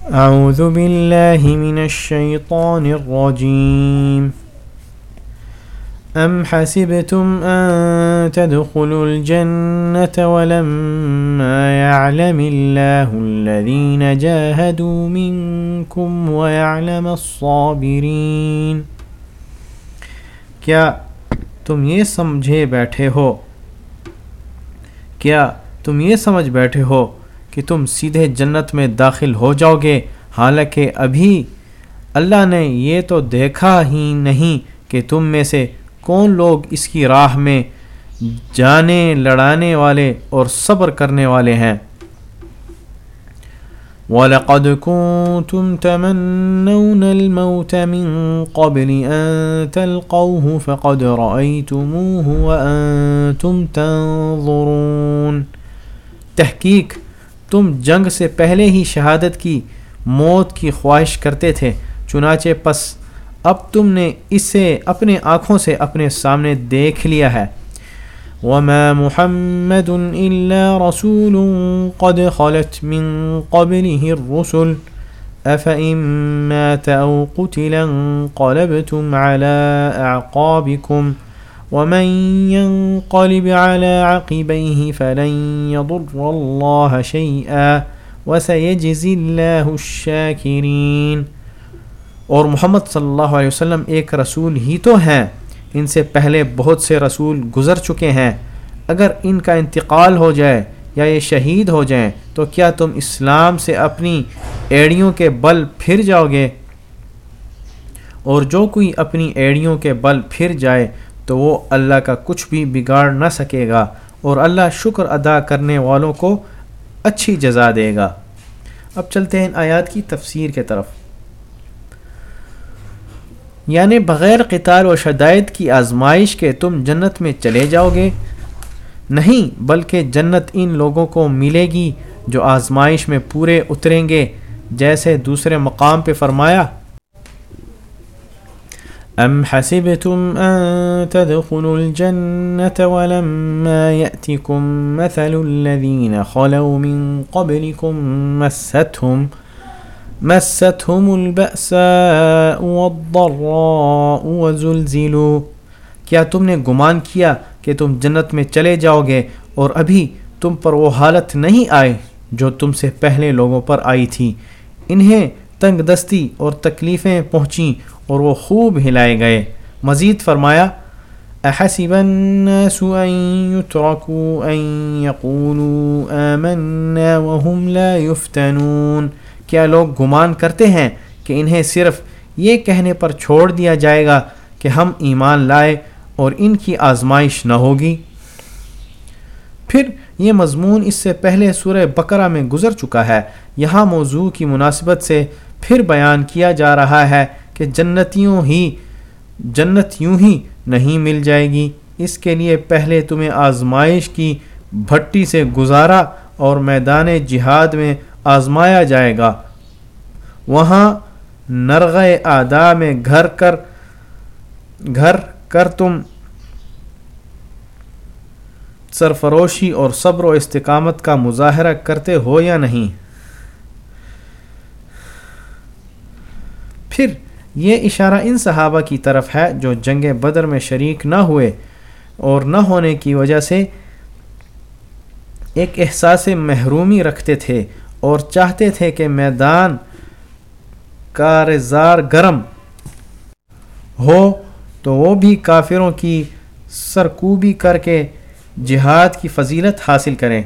أعوذ بالله من الشيطان الرجيم. أم حسبتم أن تدخلوا الجنة ولما يعلم الله الذين جاهدوا منكم ويعلم الصابرين؟ کیا تم یہ سمجھے بیٹھے ہو؟ کیا تم یہ سمجھ بیٹھے ہو کہ تم سیدھے جنت میں داخل ہو جاؤ گے۔ حالانکہ ابھی اللہ نے یہ تو دیکھا ہی نہیں کہ تم میں سے کون لوگ اس کی راہ میں جانے، لڑانے والے اور صبر کرنے والے ہیں۔ وَلَقَدْ كُنْتُمْ تَمَنَّوْنَ الْمَوْتَ مِنْ قَبْلِ أَن تَلْقَوْهُ فَقَدْ رَأَيْتُمُوهُ وَأَنْتُمْ تَنظُرُونَ۔ تحقیق تم جنگ سے پہلے ہی شہادت کی موت کی خواہش کرتے تھے، چنانچہ پس اب تم نے اسے اپنے آنکھوں سے اپنے سامنے دیکھ لیا ہے۔ وما محمد الا رسول قد خلت من قبله الرسل افئن مات او قتلا انقلبتم على اعقابكم ومن ينقلب على عقبيه فلن يضر الله شيئا وسيجزي الله الشاكرين اور محمد صلی اللہ علیہ وسلم ایک رسول ہی تو ہیں۔ ان سے پہلے بہت سے رسول گزر چکے ہیں۔ اگر ان کا انتقال ہو جائے یا یہ شہید ہو جائیں تو کیا تم اسلام سے اپنی ایڑیوں کے بل پھر جاؤ گے؟ اور جو کوئی اپنی ایڑیوں کے بل پھر جائے تو وہ اللہ کا کچھ بھی بگاڑ نہ سکے گا اور اللہ شکر ادا کرنے والوں کو اچھی جزا دے گا۔ اب چلتے ہیں آیات کی تفسیر کے طرف۔ یعنی بغیر قطار و شدائد کی آزمائش کے تم جنت میں چلے جاؤ گے۔ نہیں، بلکہ جنت ان لوگوں کو ملے گی جو آزمائش میں پورے اتریں گے، جیسے دوسرے مقام پہ فرمایا۔ ام حسبتم ان تدخلوا الجنة ولما يأتكم مثل الذين خلوا من قبلكم مستهم مستهم البأساء والضراء وزلزلوا۔ کیا تم نے گمان کیا کہ تم جنت میں چلے جاؤ گے اور ابھی تم پر وہ حالت نہیں آئے جو تم سے پہلے لوگوں پر آئی تھی؟ انہیں تنگ دستی اور تکلیفیں پہنچیں اور وہ خوب ہلائے گئے۔ مزید فرمایا، احسب الناس ان يتركوا ان يقولوا آمنا وهم لا يفتنون کیا لوگ گمان کرتے ہیں کہ انہیں صرف یہ کہنے پر چھوڑ دیا جائے گا کہ ہم ایمان لائے اور ان کی آزمائش نہ ہوگی؟ پھر یہ مضمون اس سے پہلے سورہ بقرہ میں گزر چکا ہے۔ یہاں موضوع کی مناسبت سے پھر بیان کیا جا رہا ہے۔ کہ جنتیوں ہی جنت یوں ہی نہیں مل جائے گی۔ اس کے لیے پہلے تمہیں آزمائش کی بھٹی سے گزارا اور میدان جہاد میں آزمایا جائے گا۔ وہاں نرغ ادا میں گھر کر گھر کر تم سرفروشی اور صبر و استقامت کا مظاہرہ کرتے ہو یا نہیں۔ پھر یہ اشارہ ان صحابہ کی طرف ہے جو جنگ بدر میں شریک نہ ہوئے اور نہ ہونے کی وجہ سے ایک احساس محرومی رکھتے تھے اور چاہتے تھے کہ میدان کارزار گرم ہو تو وہ بھی کافروں کی سرکوبی کر کے جہاد کی فضیلت حاصل کریں۔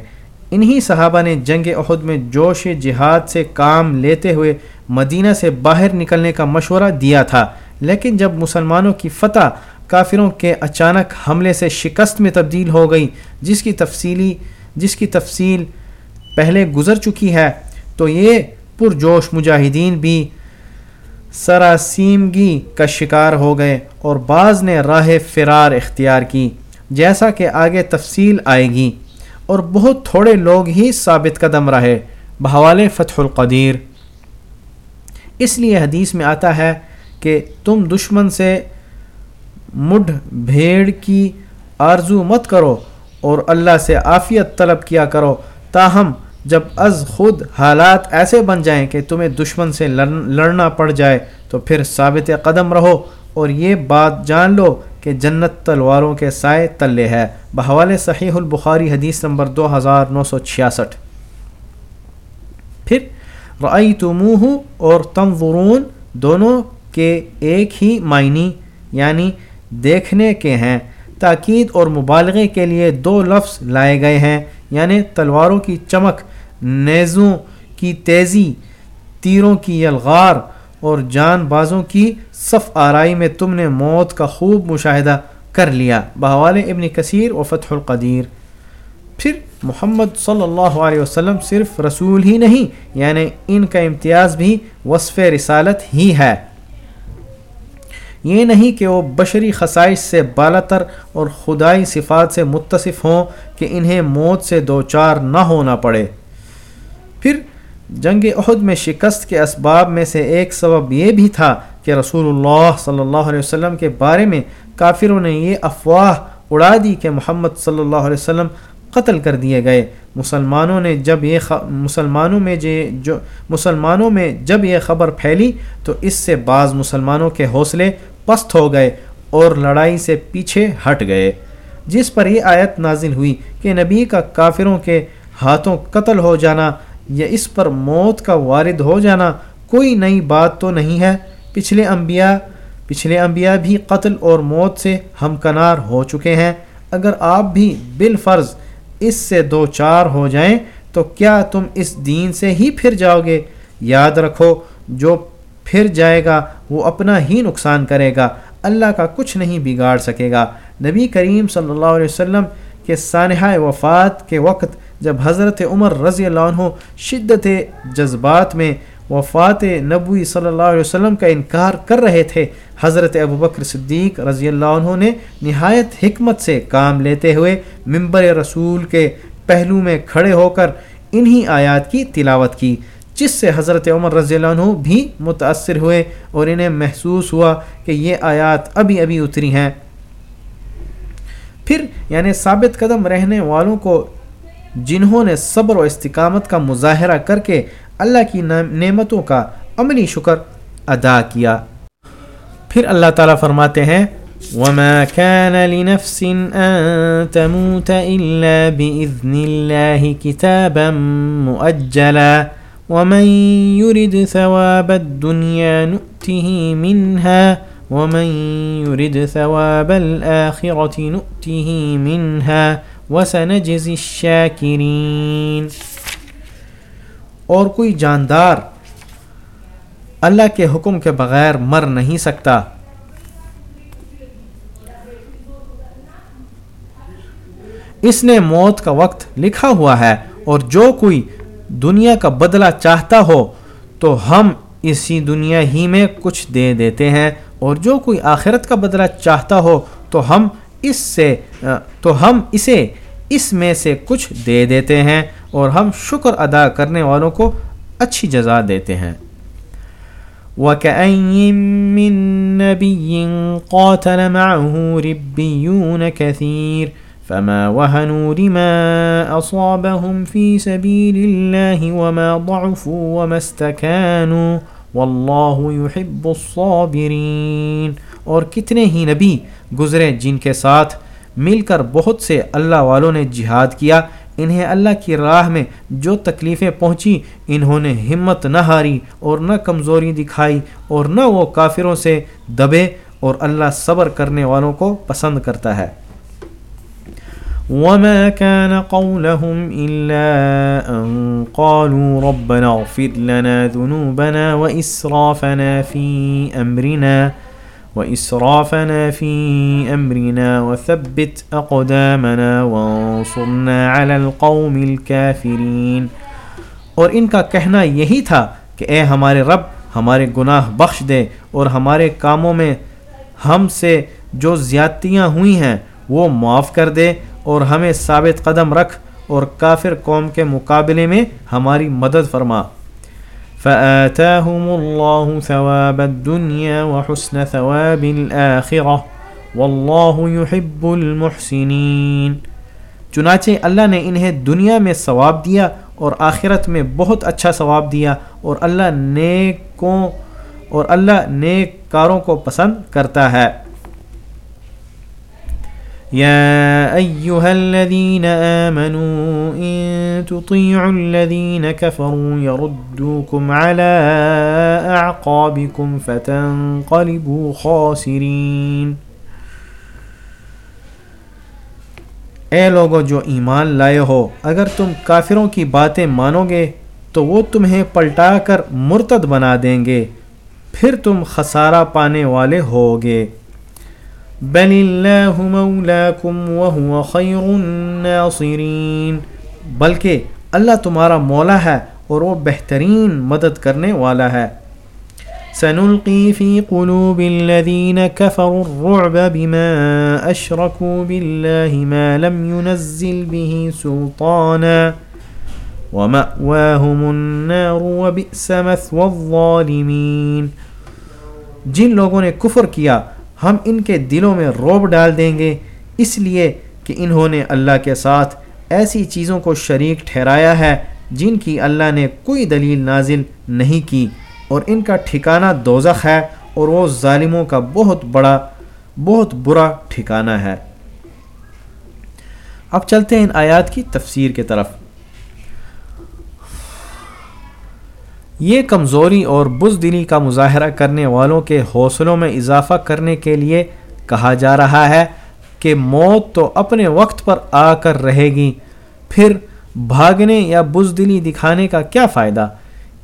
انہی صحابہ نے جنگ عہد میں جوش جہاد سے کام لیتے ہوئے مدینہ سے باہر نکلنے کا مشورہ دیا تھا۔ لیکن جب مسلمانوں کی فتح، کافروں کے اچانک حملے سے شکست میں تبدیل ہو گئی، جس کی تفصیلی، جس کی تفصیل پہلے گزر چکی ہے، تو یہ پرجوش مجاہدین بھی سراسیمگی کا شکار ہو گئے اور بعض نے راہ فرار اختیار کی، جیسا کہ آگے تفصیل آئے گی۔ اور بہت تھوڑے لوگ ہی ثابت قدم رہے۔ بحوال فتح القدیر۔ اس لیے حدیث میں آتا ہے کہ تم دشمن سے مڈھ بھیڑ کی آرزو مت کرو اور اللہ سے عافیت طلب کیا کرو، تاہم جب از خود حالات ایسے بن جائیں کہ تمہیں دشمن سے لڑنا پڑ جائے تو پھر ثابت قدم رہو اور یہ بات جان لو کہ جنت تلواروں کے سائے تلے ہے۔ بحوال صحیح البخاری حدیث نمبر دو ہزار نو سو چھیاسٹھ۔ پھر رعی تموہ اور تنظرون دونوں کے ایک ہی معنی یعنی دیکھنے کے ہیں، تاکید اور مبالغے کے لیے دو لفظ لائے گئے ہیں۔ یعنی تلواروں کی چمک، نیزوں کی تیزی، تیروں کی یلغار اور جان بازوں کی صف آرائی میں تم نے موت کا خوب مشاہدہ کر لیا۔ بحوال ابن کثیر و فتح القدیر۔ پھر محمد صلی اللہ علیہ وسلم صرف رسول ہی نہیں یعنی ان کا امتیاز بھی وصف رسالت ہی ہے۔ یہ نہیں کہ وہ بشری خصائص سے بالا تر اور خدائی صفات سے متصف ہوں کہ انہیں موت سے دو چار نہ ہونا پڑے۔ پھر جنگ عہد میں شکست کے اسباب میں سے ایک سبب یہ بھی تھا کہ رسول اللہ صلی اللہ علیہ وسلم کے بارے میں کافروں نے یہ افواہ اڑا دی کہ محمد صلی اللہ علیہ وسلم قتل کر دیے گئے۔ مسلمانوں نے جب یہ مسلمانوں میں جو مسلمانوں میں جب یہ خبر پھیلی تو اس سے بعض مسلمانوں کے حوصلے پست ہو گئے اور لڑائی سے پیچھے ہٹ گئے۔ جس پر یہ آیت نازل ہوئی کہ نبی کا کافروں کے ہاتھوں قتل ہو جانا یا اس پر موت کا وارد ہو جانا کوئی نئی بات تو نہیں ہے۔ پچھلے انبیاء پچھلے انبیاء بھی قتل اور موت سے ہمکنار ہو چکے ہیں۔ اگر آپ بھی بالفرض اس سے دو چار ہو جائیں تو کیا تم اس دین سے ہی پھر جاؤ گے؟ یاد رکھو، جو پھر جائے گا وہ اپنا ہی نقصان کرے گا۔ اللہ کا کچھ نہیں بگاڑ سکے گا۔ نبی کریم صلی اللہ علیہ وسلم کے سانحہ وفات کے وقت جب حضرت عمر رضی اللہ عنہ شدت جذبات میں وفات نبوی صلی اللہ علیہ وسلم کا انکار کر رہے تھے، حضرت ابوبکر صدیق رضی اللہ عنہ نے نہایت حکمت سے کام لیتے ہوئے ممبر رسول کے پہلو میں کھڑے ہو کر انہی آیات کی تلاوت کی، جس سے حضرت عمر رضی اللہ عنہ بھی متاثر ہوئے اور انہیں محسوس ہوا کہ یہ آیات ابھی ابھی اتری ہیں۔ پھر یعنی ثابت قدم رہنے والوں کو جنہوں نے صبر و استقامت کا مظاہرہ کر کے اللہ کی نعمتوں کا عملی شکر ادا کیا۔ پھر اللہ تعالیٰ فرماتے ہیں، وما كان لنفس أن تموت إلا بإذن الله كتابا مؤجلا ومن يرد ثواب الدنيا نؤته منها ومن يرد ثواب الآخرة نؤته منها وسنجزي الشاكرين۔ اور کوئی جاندار اللہ کے حکم کے بغیر مر نہیں سکتا۔ اس نے موت کا وقت لکھا ہوا ہے اور جو کوئی دنیا کا بدلہ چاہتا ہو تو ہم اسی دنیا ہی میں کچھ دے دیتے ہیں اور جو کوئی آخرت کا بدلہ چاہتا ہو تو ہم اس سے تو ہم اسے اس میں سے کچھ دے دیتے ہیں اور ہم شکر ادا کرنے والوں کو اچھی جزا دیتے ہیں۔ وَكَأَيِّن مِّن نَّبِيٍّ قَاتَلَ مَعَهُ رِبِّيُّونَ كَثِيرٌ فما وهنوا لما أصابهم في سبيل الله وما ضعفوا وما استكانوا والله يحب الصابرين اور کتنے ہی نبی گزرے جن کے ساتھ مل کر بہت سے اللہ والوں نے جہاد کیا، انہیں اللہ کی راہ میں جو تکلیفیں پہنچی انہوں نے ہمت نہ ہاری اور نہ کمزوری دکھائی اور نہ وہ کافروں سے دبے اور اللہ صبر کرنے والوں کو پسند کرتا ہے۔ وما كان قولهم إلا أن قالوا ربنا اغفر لنا ذنوبنا وإسرافنا في أمرنا وإسرافنا في أمرنا وثبت أقدامنا وانصرنا على القوم الكافرين۔ اور ان کا کہنا یہی تھا کہ اے ہمارے رب، ہمارے گناہ بخش دے اور ہمارے کاموں میں ہم سے جو زیادتیاں ہوئی ہیں، وہ معاف کر دے اور ہمیں ثابت قدم رکھ اور کافر قوم کے مقابلے میں ہماری مدد فرما۔ فآتاهم الله ثواب الدنيا وحسن ثواب الآخرة والله يحب المحسنين۔ چنانچہ اللہ نے انہیں دنیا میں ثواب دیا اور آخرت میں بہت اچھا ثواب دیا اور اللہ نیکوں اور اللہ نیک کاروں کو پسند کرتا ہے۔ يا أيها الذين آمنوا إن تطيعوا الذين كفروا يردوكم على أعقابكم فتنقلبوا خاسرين۔ اے لوگو، جو ایمان لائے ہو، اگر تم کافروں کی باتیں مانو گے تو وہ تمہیں پلٹا کر مرتد بنا دیں گے، پھر تم خسارہ پانے والے ہوگے۔ بل اللہ مولاکم وهو خیر الناصرین بلکہ اللہ تمہارا مولا ہے اور وہ بہترین مدد کرنے والا ہے۔ سنلقي في قلوب الذين كفروا الرعب بما أشركوا بالله ما لم ينزل به سلطانا ومأواهم النار وبئس مثوى الظالمين۔ جن لوگوں نے کفر کیا ہم ان کے دلوں میں روب ڈال دیں گے۔ اس لیے کہ انہوں نے اللہ کے ساتھ ایسی چیزوں کو شریک ٹھہرایا ہے جن کی اللہ نے کوئی دلیل نازل نہیں کی۔ اور ان کا ٹھکانہ دوزخ ہے اور وہ ظالموں کا بہت بڑا، بہت برا ٹھکانہ ہے۔ اب چلتے ہیں ان آیات کی تفسیر کی طرف۔ یہ کمزوری اور بزدلی کا مظاہرہ کرنے والوں کے حوصلوں میں اضافہ کرنے کے لیے کہا جا رہا ہے کہ موت تو اپنے وقت پر آ کر رہے گی، پھر بھاگنے یا بزدلی دکھانے کا کیا فائدہ؟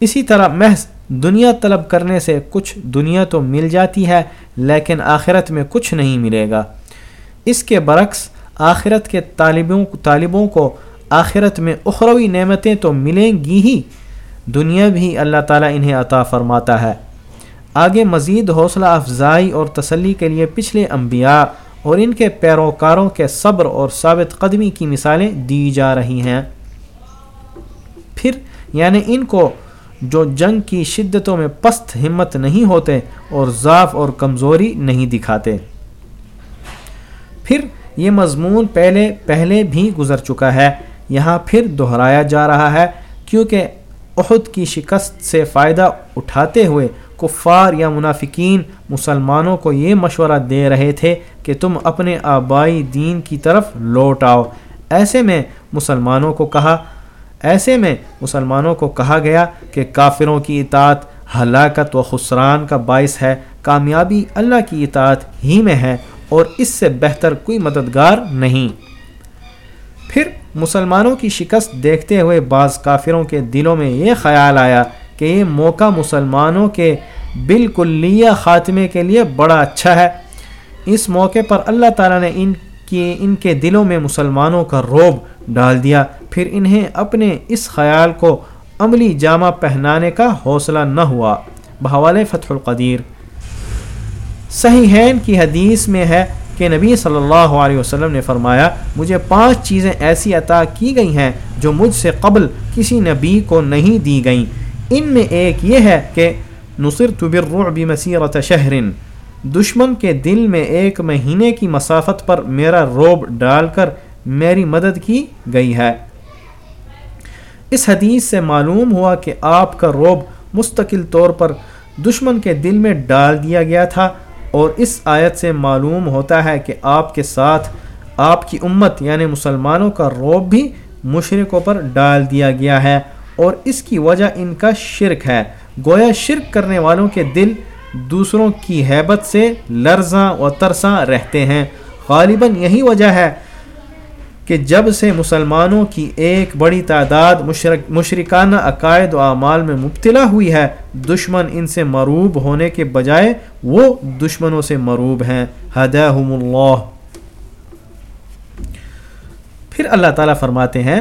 اسی طرح محض دنیا طلب کرنے سے کچھ دنیا تو مل جاتی ہے، لیکن آخرت میں کچھ نہیں ملے گا۔ اس کے برعکس، آخرت کے طالبوں طالبوں کو آخرت میں اخروی نعمتیں تو ملیں گی ہی۔ دنیا بھی اللہ تعالیٰ انہیں عطا فرماتا ہے۔ آگے مزید حوصلہ افزائی اور تسلی کے لیے پچھلے انبیاء اور ان کے پیروکاروں کے صبر اور ثابت قدمی کی مثالیں دی جا رہی ہیں۔ پھر یعنی ان کو جو جنگ کی شدتوں میں پست ہمت نہیں ہوتے اور ضعف اور کمزوری نہیں دکھاتے۔ پھر، یہ مضمون پہلے پہلے بھی گزر چکا ہے۔ یہاں پھر دہرایا جا رہا ہے، کیونکہ عہد کی شکست سے فائدہ اٹھاتے ہوئے کفار یا منافقین مسلمانوں کو یہ مشورہ دے رہے تھے کہ تم اپنے آبائی دین کی طرف لوٹ آؤ۔ ایسے میں مسلمانوں کو کہا، ایسے میں مسلمانوں کو کہا گیا کہ کافروں کی اطاعت ہلاکت و خسران کا باعث ہے، کامیابی اللہ کی اطاعت ہی میں ہے اور اس سے بہتر کوئی مددگار نہیں۔ مسلمانوں کی شکست دیکھتے ہوئے بعض کافروں کے دلوں میں یہ خیال آیا کہ یہ موقع مسلمانوں کے بالکلیہ خاتمے کے لیے بڑا اچھا ہے۔ اس موقع پر اللہ تعالیٰ نے ان کی ان کے دلوں میں مسلمانوں کا روب ڈال دیا۔ پھر انہیں اپنے اس خیال کو عملی جامہ پہنانے کا حوصلہ نہ ہوا۔ بحوال فتح القدیر۔ صحیح کی حدیث میں ہے کہ نبی صلی اللہ علیہ وسلم نے فرمایا، مجھے پانچ چیزیں ایسی عطا کی گئی ہیں جو مجھ سے قبل کسی نبی کو نہیں دی گئیں۔ ان میں ایک یہ ہے کہ نصر بالرعب مسیرت شہرن دشمن کے دل میں ایک مہینے کی مسافت پر میرا روب ڈال کر میری مدد کی گئی ہے۔ اس حدیث سے معلوم ہوا کہ آپ کا روب مستقل طور پر دشمن کے دل میں ڈال دیا گیا تھا۔ اور اس آیت سے معلوم ہوتا ہے کہ آپ کے ساتھ آپ کی امت یعنی مسلمانوں کا روب بھی مشرقوں پر ڈال دیا گیا ہے اور اس کی وجہ ان کا شرک ہے۔ گویا شرک کرنے والوں کے دل دوسروں کی حیبت سے لرزاں و ترساں رہتے ہیں۔ غالباً یہی وجہ ہے کہ جب سے مسلمانوں کی ایک بڑی تعداد مشرق مشرکانہ عقائد و اعمال میں مبتلا ہوئی ہے، دشمن ان سے مروب ہونے کے بجائے وہ دشمنوں سے مروب ہیں۔ ہدہم اللہ۔ پھر اللہ تعالیٰ فرماتے ہیں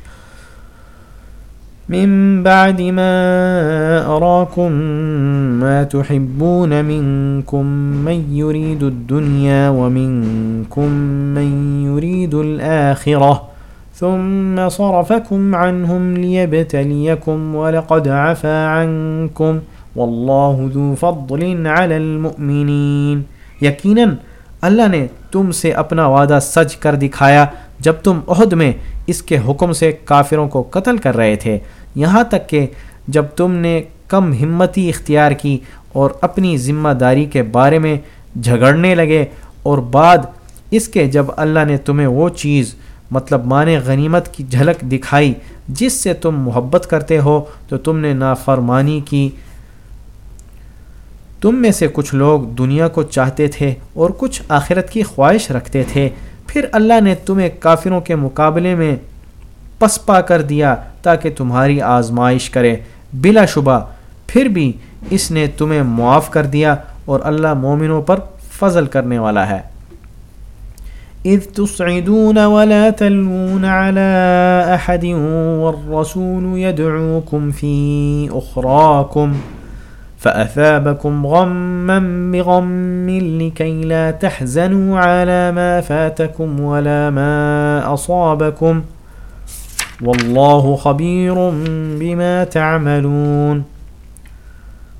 من بعد ما أراكم ما تحبون منكم من يريد الدنيا ومنكم من يريد الآخرة ثم صرفكم عنهم ليبتليكم ولقد عفا عنكم والله ذو فضل على المؤمنين۔ یقیناً اللہ نے تم سے اپنا وعدہ سچ کر دکھایا جب تم عہد میں اس کے حکم سے کافروں کو قتل کر رہے تھے، یہاں تک کہ جب تم نے کم ہمتی اختیار کی اور اپنی ذمہ داری کے بارے میں جھگڑنے لگے اور بعد اس کے جب اللہ نے تمہیں وہ چیز مطلب مان غنیمت کی جھلک دکھائی جس سے تم محبت کرتے ہو، تو تم نے نافرمانی کی۔ تم میں سے کچھ لوگ دنیا کو چاہتے تھے اور کچھ آخرت کی خواہش رکھتے تھے۔ پھر اللہ نے تمہیں کافروں کے مقابلے میں پسپا کر دیا تاکہ تمہاری آزمائش کرے۔ بلا شبہ، پھر بھی اس نے تمہیں معاف کر دیا اور اللہ مومنوں پر فضل کرنے والا ہے۔ اذ تصعدون ولا تلون على احد والرسول يدعوكم في اخراكم فأثابكم غما بغم لكي لا تحزنوا على ما فاتكم ولا ما أصابكم والله خبير بما تعملون۔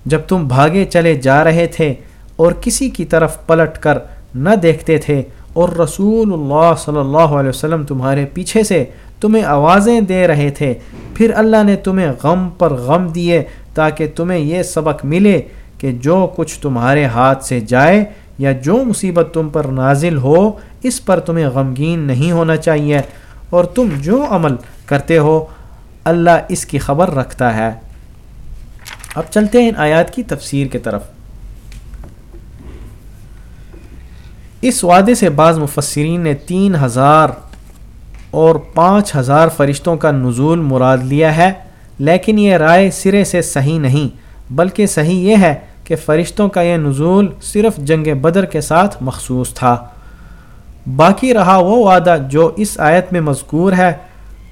جب تم بھاگے چلے جا رہے تھے اور کسی کی طرف پلٹ کر نہ دیکھتے تھے اور رسول اللہ صلی اللہ علیہ وسلم تمہارے پیچھے سے تمہیں آوازیں دے رہے تھے، پھر اللہ نے تمہیں غم پر غم دیے تاکہ تمہیں یہ سبق ملے کہ جو کچھ تمہارے ہاتھ سے جائے یا جو مصیبت تم پر نازل ہو، اس پر تمہیں غمگین نہیں ہونا چاہیے۔ اور تم جو عمل کرتے ہو، اللہ اس کی خبر رکھتا ہے۔ اب چلتے ہیں ان آیات کی تفسیر کی طرف۔ اس وعدے سے بعض مفسرین نے تین ہزار اور پانچ ہزار فرشتوں کا نزول مراد لیا ہے۔ لیکن یہ رائے سرے سے صحیح نہیں، بلکہ صحیح یہ ہے کہ فرشتوں کا یہ نزول صرف جنگ بدر کے ساتھ مخصوص تھا۔ باقی رہا وہ وعدہ جو اس آیت میں مذکور ہے،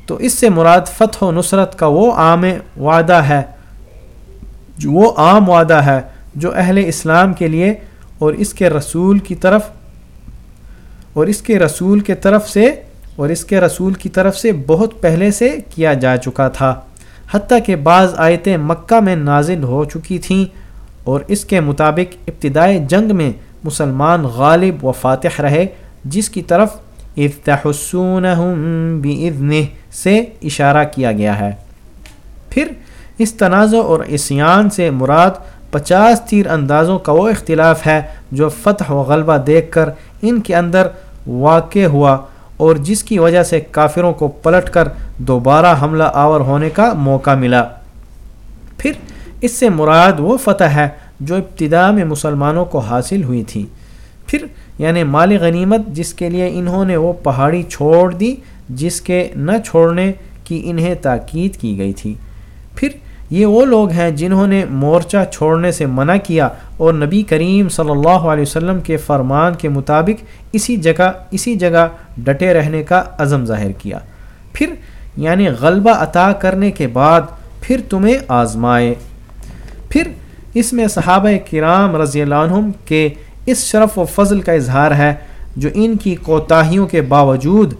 تو اس سے مراد فتح و نصرت کا وہ عام وعدہ ہے، جو وہ عام وعدہ ہے جو اہل اسلام کے لیے اور اس کے رسول کی طرف، اور اس کے رسول کے طرف سے، اور اس کے رسول کی طرف سے بہت پہلے سے کیا جا چکا تھا۔ حتیٰ کہ بعض آیتیں مکہ میں نازل ہو چکی تھیں اور اس کے مطابق ابتدائی جنگ میں مسلمان غالب و فاتح رہے، جس کی طرف افتحسونہم بِإِذْنِ سے اشارہ کیا گیا ہے۔ پھر اس تنازع اور اسیان سے مراد پچاس تیر اندازوں کا وہ اختلاف ہے جو فتح و غلبہ دیکھ کر ان کے اندر واقع ہوا۔ اور جس کی وجہ سے کافروں کو پلٹ کر دوبارہ حملہ آور ہونے کا موقع ملا۔ پھر اس سے مراد وہ فتح ہے جو ابتدا میں مسلمانوں کو حاصل ہوئی تھی۔ پھر یعنی مال غنیمت جس کے لیے انہوں نے وہ پہاڑی چھوڑ دی، جس کے نہ چھوڑنے کی انہیں تاکید کی گئی تھی۔ پھر یہ وہ لوگ ہیں جنہوں نے مورچہ چھوڑنے سے منع کیا اور نبی کریم صلی اللہ علیہ وسلم کے فرمان کے مطابق اسی جگہ اسی جگہ ڈٹے رہنے کا عزم ظاہر کیا۔ پھر یعنی غلبہ عطا کرنے کے بعد پھر تمہیں آزمائے۔ پھر اس میں صحابہ کرام رضی اللہ عنہم کے اس شرف و فضل کا اظہار ہے جو ان کی کوتاہیوں کے باوجود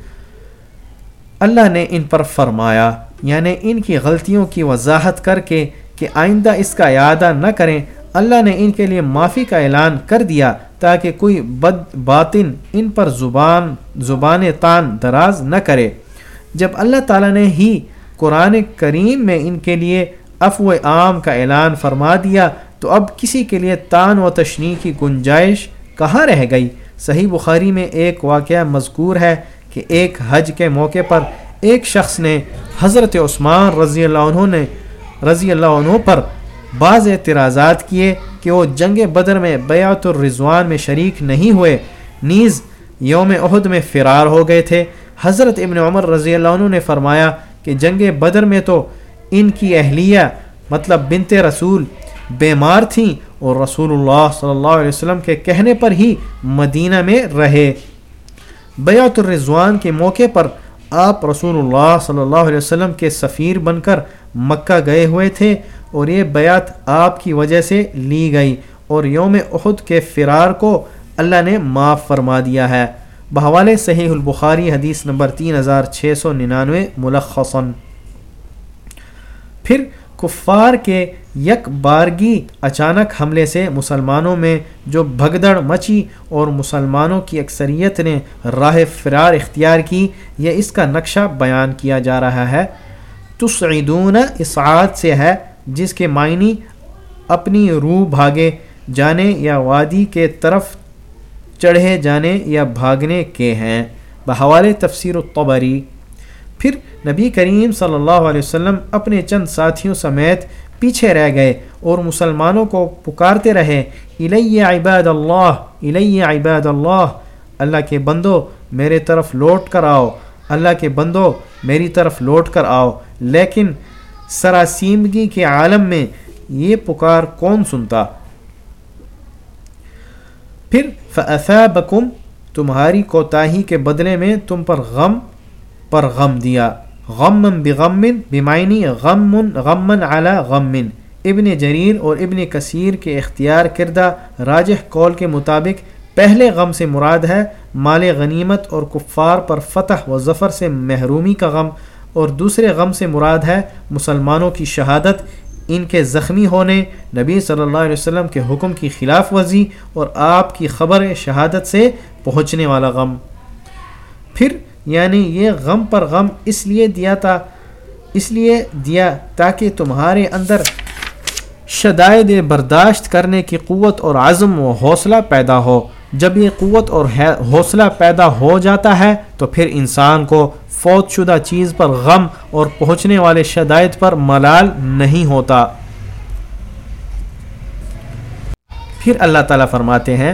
اللہ نے ان پر فرمایا۔ یعنی ان کی غلطیوں کی وضاحت کر کے کہ آئندہ اس کا اعادہ نہ کریں، اللہ نے ان کے لیے معافی کا اعلان کر دیا تاکہ کوئی بد باطن ان پر زبان زبان تان دراز نہ کرے۔ جب اللہ تعالیٰ نے ہی قرآن کریم میں ان کے لیے افو عام کا اعلان فرما دیا، تو اب کسی کے لیے تان و تشنی کی گنجائش کہاں رہ گئی؟ صحیح بخاری میں ایک واقعہ مذکور ہے کہ ایک حج کے موقع پر ایک شخص نے حضرت عثمان رضی اللہ عنہ نے رضی اللہ عنہ پر بعض اعتراضات کیے کہ وہ جنگ بدر میں بیعت الرضوان میں شریک نہیں ہوئے۔ نیز یوم عہد میں فرار ہو گئے تھے۔ حضرت ابن عمر رضی اللہ عنہ نے فرمایا کہ جنگ بدر میں تو ان کی اہلیہ مطلب بنت رسول بیمار تھیں اور رسول اللہ صلی اللہ علیہ وسلم کے کہنے پر ہی مدینہ میں رہے۔ بیعت الرضوان کے موقع پر آپ رسول اللہ صلی اللہ علیہ وسلم کے سفیر بن کر مکہ گئے ہوئے تھے اور یہ بیعت آپ کی وجہ سے لی گئی اور یوم احد کے فرار کو اللہ نے معاف فرما دیا ہے۔ بہوال صحیح البخاری حدیث نمبر تین ہزار چھ سو ننانوے ملخصن پھر کفار کے یک بارگی اچانک حملے سے مسلمانوں میں جو بھگدڑ مچی اور مسلمانوں کی اکثریت نے راہ فرار اختیار کی، یہ اس کا نقشہ بیان کیا جا رہا ہے۔ تسعیدون اسعاد سے ہے، جس کے معنی اپنی روح بھاگے جانے یا وادی کے طرف چڑھے جانے یا بھاگنے کے ہیں۔ بحوال تفسیر الطبری پھر نبی کریم صلی اللہ علیہ وسلم اپنے چند ساتھیوں سمیت پیچھے رہ گئے اور مسلمانوں کو پکارتے رہے، الیہ عباد اللہ، الیہ عباد اللہ اللہ کے بندو، میرے طرف لوٹ کر آؤ، اللہ کے بندو، میری طرف لوٹ کر آؤ۔ لیکن سراسیمگی کے عالم میں یہ پکار کون سنتا؟ پھر فَأَثَابَكُمْ، تمہاری کوتاہی کے بدلے میں تم پر غم پر غم دیا۔ غم بغم بمعنی غم غمن علی غم ابن جریر اور ابن کثیر کے اختیار کردہ راجح کول کے مطابق پہلے غم سے مراد ہے مال غنیمت اور کفار پر فتح و ظفر سے محرومی کا غم، اور دوسرے غم سے مراد ہے مسلمانوں کی شہادت، ان کے زخمی ہونے، نبی صلی اللہ علیہ وسلم کے حکم کی خلاف ورزی اور آپ کی خبر شہادت سے پہنچنے والا غم۔ پھر یعنی یہ غم پر غم اس لیے دیا تھا، اس لیے دیا تاکہ تمہارے اندر شدائد برداشت کرنے کی قوت اور عزم و حوصلہ پیدا ہو۔ جب یہ قوت اور حوصلہ پیدا ہو جاتا ہے، تو پھر انسان کو فوت شدہ چیز پر غم اور پہنچنے والے شدائد پر ملال نہیں ہوتا۔ پھر اللہ تعالیٰ فرماتے ہیں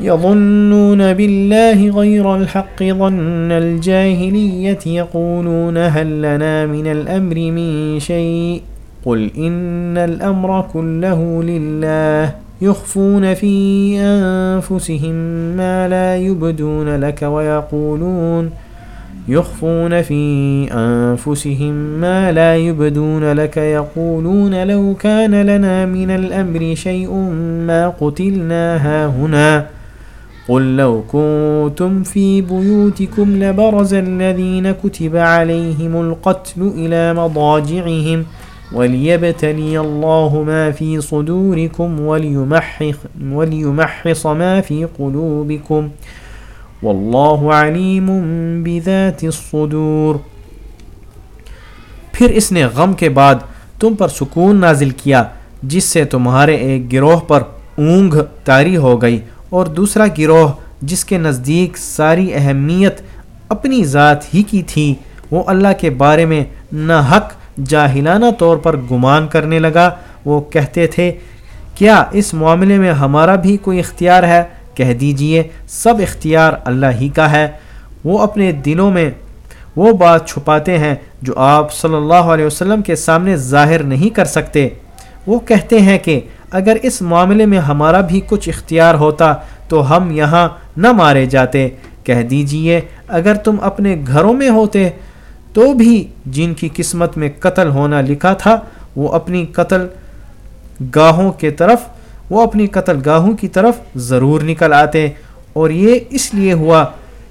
يظنون بالله غير الحق ظن الجاهلية يقولون هل لنا من الأمر من شيء؟ قل إن الأمر كله لله. يخفون في أنفسهم ما لا يبدون لك ويقولون. يخفون في أنفسهم ما لا يبدون لك يقولون لو كان لنا من الأمر شيء ما قتلنا هاهنا. قل لو كنتم في بيوتكم لبرز الذين كتب عليهم القتل إلى مضاجعهم وليبتلي الله ما في صدوركم وليمحص, وليمحص ما في قلوبكم والله عليم بذات الصدور پھر اس نے غم کے بعد تم پر سکون نازل کیا جس سے تمہارے ایک گروہ پر اونگ تاری ہو گئی اور دوسرا گروہ جس کے نزدیک ساری اہمیت اپنی ذات ہی کی تھی، وہ اللہ کے بارے میں نہ حق جاہلانہ طور پر گمان کرنے لگا۔ وہ کہتے تھے، کیا اس معاملے میں ہمارا بھی کوئی اختیار ہے؟ کہہ دیجیے، سب اختیار اللہ ہی کا ہے۔ وہ اپنے دلوں میں وہ بات چھپاتے ہیں جو آپ صلی اللہ علیہ وسلم کے سامنے ظاہر نہیں کر سکتے۔ وہ کہتے ہیں کہ اگر اس معاملے میں ہمارا بھی کچھ اختیار ہوتا تو ہم یہاں نہ مارے جاتے۔ کہہ دیجیے، اگر تم اپنے گھروں میں ہوتے تو بھی جن کی قسمت میں قتل ہونا لکھا تھا، وہ اپنی قتل گاہوں کے طرف، وہ اپنی قتل گاہوں کی طرف ضرور نکل آتے۔ اور یہ اس لیے ہوا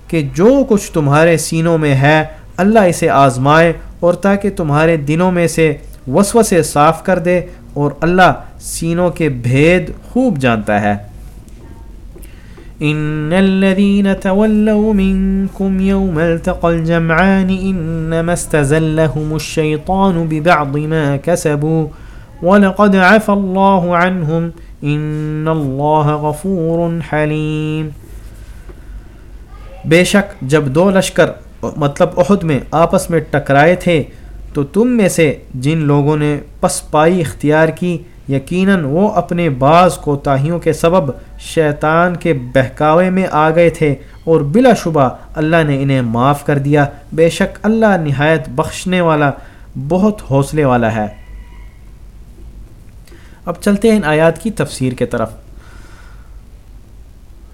کہ جو کچھ تمہارے سینوں میں ہے، اللہ اسے آزمائے اور تاکہ تمہارے دنوں میں سے وسو سے صاف کر دے۔ اور اللہ سینوں کے بھید خوب جانتا ہے۔ ان الذين تولوا منكم يوم التقى الجمعان انما استزلهم الشيطان ببعض ما كسبوا ولقد عفى الله عنهم ان الله غفور حليم۔ بے شک جب دو لشکر مطلب احد میں آپس میں ٹکرائے تھے تو تم میں سے جن لوگوں نے پسپائی اختیار کی، یقیناً وہ اپنے بعض کوتاہیوں کے سبب شیطان کے بہکاوے میں آ گئے تھے اور بلا شبہ اللہ نے انہیں معاف کر دیا۔ بے شک اللہ نہایت بخشنے والا، بہت حوصلے والا ہے۔ اب چلتے ہیں ان آیات کی تفسیر کے طرف۔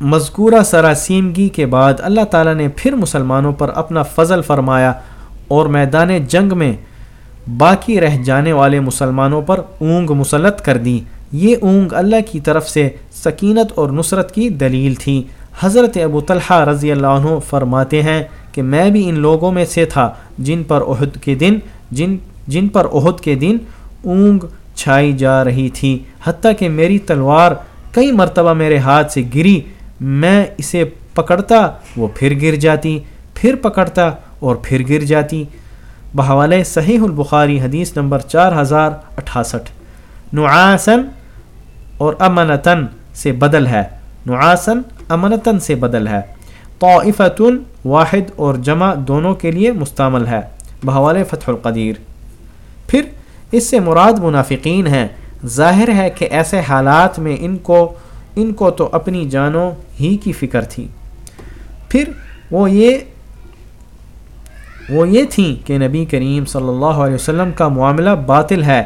مذکورہ سراسیمگی کے بعد اللہ تعالیٰ نے پھر مسلمانوں پر اپنا فضل فرمایا اور میدان جنگ میں باقی رہ جانے والے مسلمانوں پر اونگ مسلط کر دی یہ اونگ اللہ کی طرف سے سکینت اور نصرت کی دلیل تھی۔ حضرت ابو طلحہ رضی اللہ عنہ فرماتے ہیں کہ میں بھی ان لوگوں میں سے تھا جن پر عہد کے دن، جن جن پر عہد کے دن اونگ چھائی جا رہی تھی، حتیٰ کہ میری تلوار کئی مرتبہ میرے ہاتھ سے گری۔ میں اسے پکڑتا، وہ پھر گر جاتی، پھر پکڑتا اور پھر گر جاتی۔ بحوالِ صحیح البخاری حدیث نمبر چار ہزار اٹھاسٹھ۔ نعاسن اور امنتن سے بدل ہے۔ نعاسن امنتن سے بدل ہے۔ طائفتن واحد اور جمع دونوں کے لیے مستعمل ہے۔ بحوالِ فتح القدیر۔ پھر اس سے مراد منافقین ہیں۔ ظاہر ہے کہ ایسے حالات میں ان کو ان کو تو اپنی جانوں ہی کی فکر تھی۔ پھر وہ یہ وہ یہ تھیں کہ نبی کریم صلی اللہ علیہ وسلم کا معاملہ باطل ہے۔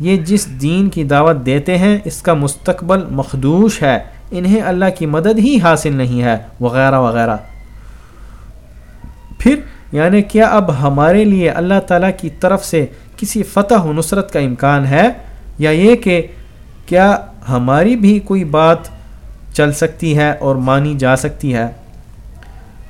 یہ جس دین کی دعوت دیتے ہیں، اس کا مستقبل مخدوش ہے۔ انہیں اللہ کی مدد ہی حاصل نہیں ہے، وغیرہ وغیرہ۔ پھر یعنی کیا اب ہمارے لیے اللہ تعالیٰ کی طرف سے کسی فتح و نصرت کا امکان ہے؟ یا یہ کہ کیا ہماری بھی کوئی بات چل سکتی ہے اور مانی جا سکتی ہے؟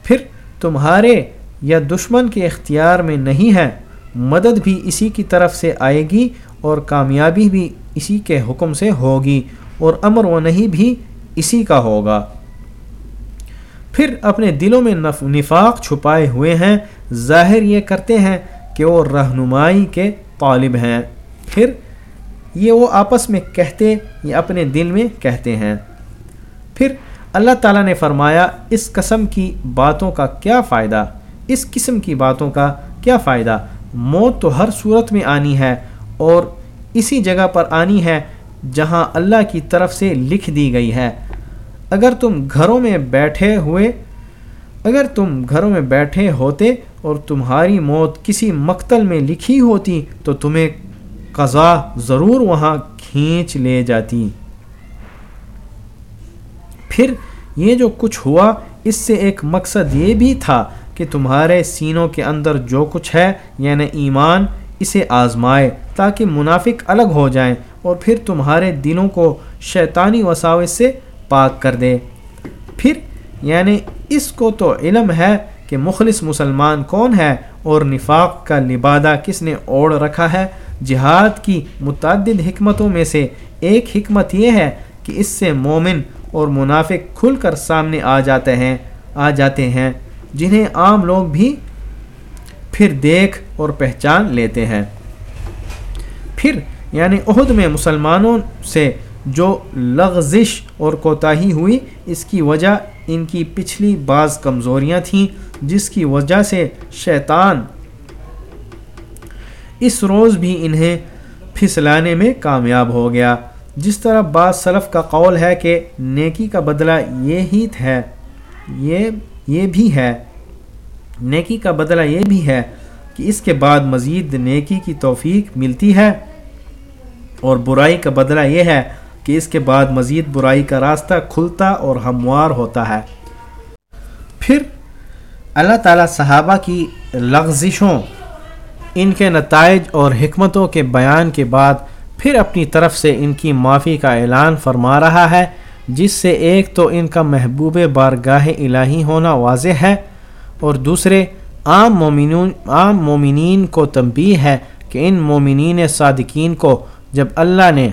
پھر، تمہارے یا دشمن کے اختیار میں نہیں ہے، مدد بھی اسی کی طرف سے آئے گی اور کامیابی بھی اسی کے حکم سے ہوگی اور امر و نہیں بھی اسی کا ہوگا۔ پھر اپنے دلوں میں نفاق چھپائے ہوئے ہیں، ظاہر یہ کرتے ہیں کہ وہ رہنمائی کے طالب ہیں۔ پھر یہ وہ آپس میں کہتے یا اپنے دل میں کہتے ہیں۔ پھر اللہ تعالیٰ نے فرمایا، اس قسم کی باتوں کا کیا فائدہ؟ اس قسم کی باتوں کا کیا فائدہ؟ موت تو ہر صورت میں آنی ہے اور اسی جگہ پر آنی ہے جہاں اللہ کی طرف سے لکھ دی گئی ہے۔ اگر تم گھروں میں بیٹھے ہوئے، اگر تم گھروں میں بیٹھے ہوتے اور تمہاری موت کسی مقتل میں لکھی ہوتی، تو تمہیں قضا ضرور وہاں کھینچ لے جاتی۔ پھر یہ جو کچھ ہوا، اس سے ایک مقصد یہ بھی تھا کہ تمہارے سینوں کے اندر جو کچھ ہے یعنی ایمان، اسے آزمائے تاکہ منافق الگ ہو جائیں اور پھر تمہارے دلوں کو شیطانی وساوس سے پاک کر دے۔ پھر یعنی اس کو تو علم ہے کہ مخلص مسلمان کون ہے اور نفاق کا لبادہ کس نے اوڑھ رکھا ہے۔ جہاد کی متعدد حکمتوں میں سے ایک حکمت یہ ہے کہ اس سے مومن اور منافق کھل کر سامنے آ جاتے ہیں، آ جاتے ہیں۔ جنہیں عام لوگ بھی پھر دیکھ اور پہچان لیتے ہیں۔ پھر یعنی عہد میں مسلمانوں سے جو لغزش اور کوتاہی ہوئی، اس کی وجہ ان کی پچھلی بعض کمزوریاں تھیں، جس کی وجہ سے شیطان اس روز بھی انہیں پھسلانے میں کامیاب ہو گیا۔ جس طرح بعض سلف کا قول ہے کہ نیکی کا بدلہ یہ ہی ہے، یہ یہ بھی ہے۔ نیکی کا بدلہ یہ بھی ہے کہ اس کے بعد مزید نیکی کی توفیق ملتی ہے۔ اور برائی کا بدلہ یہ ہے کہ اس کے بعد مزید برائی کا راستہ کھلتا اور ہموار ہوتا ہے۔ پھر اللہ تعالیٰ صحابہ کی لغزشوں، ان کے نتائج اور حکمتوں کے بیان کے بعد پھر اپنی طرف سے ان کی معافی کا اعلان فرما رہا ہے۔ جس سے ایک تو ان کا محبوب بارگاہ الہی ہونا واضح ہے اور دوسرے عام مومنون عام مومنین کو تنبیہ ہے کہ ان مومنین صادقین کو جب اللہ نے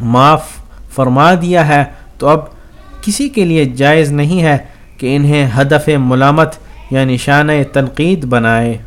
معاف فرما دیا ہے تو اب کسی کے لیے جائز نہیں ہے کہ انہیں ہدف ملامت یعنی یا نشانۂ تنقید بنائے۔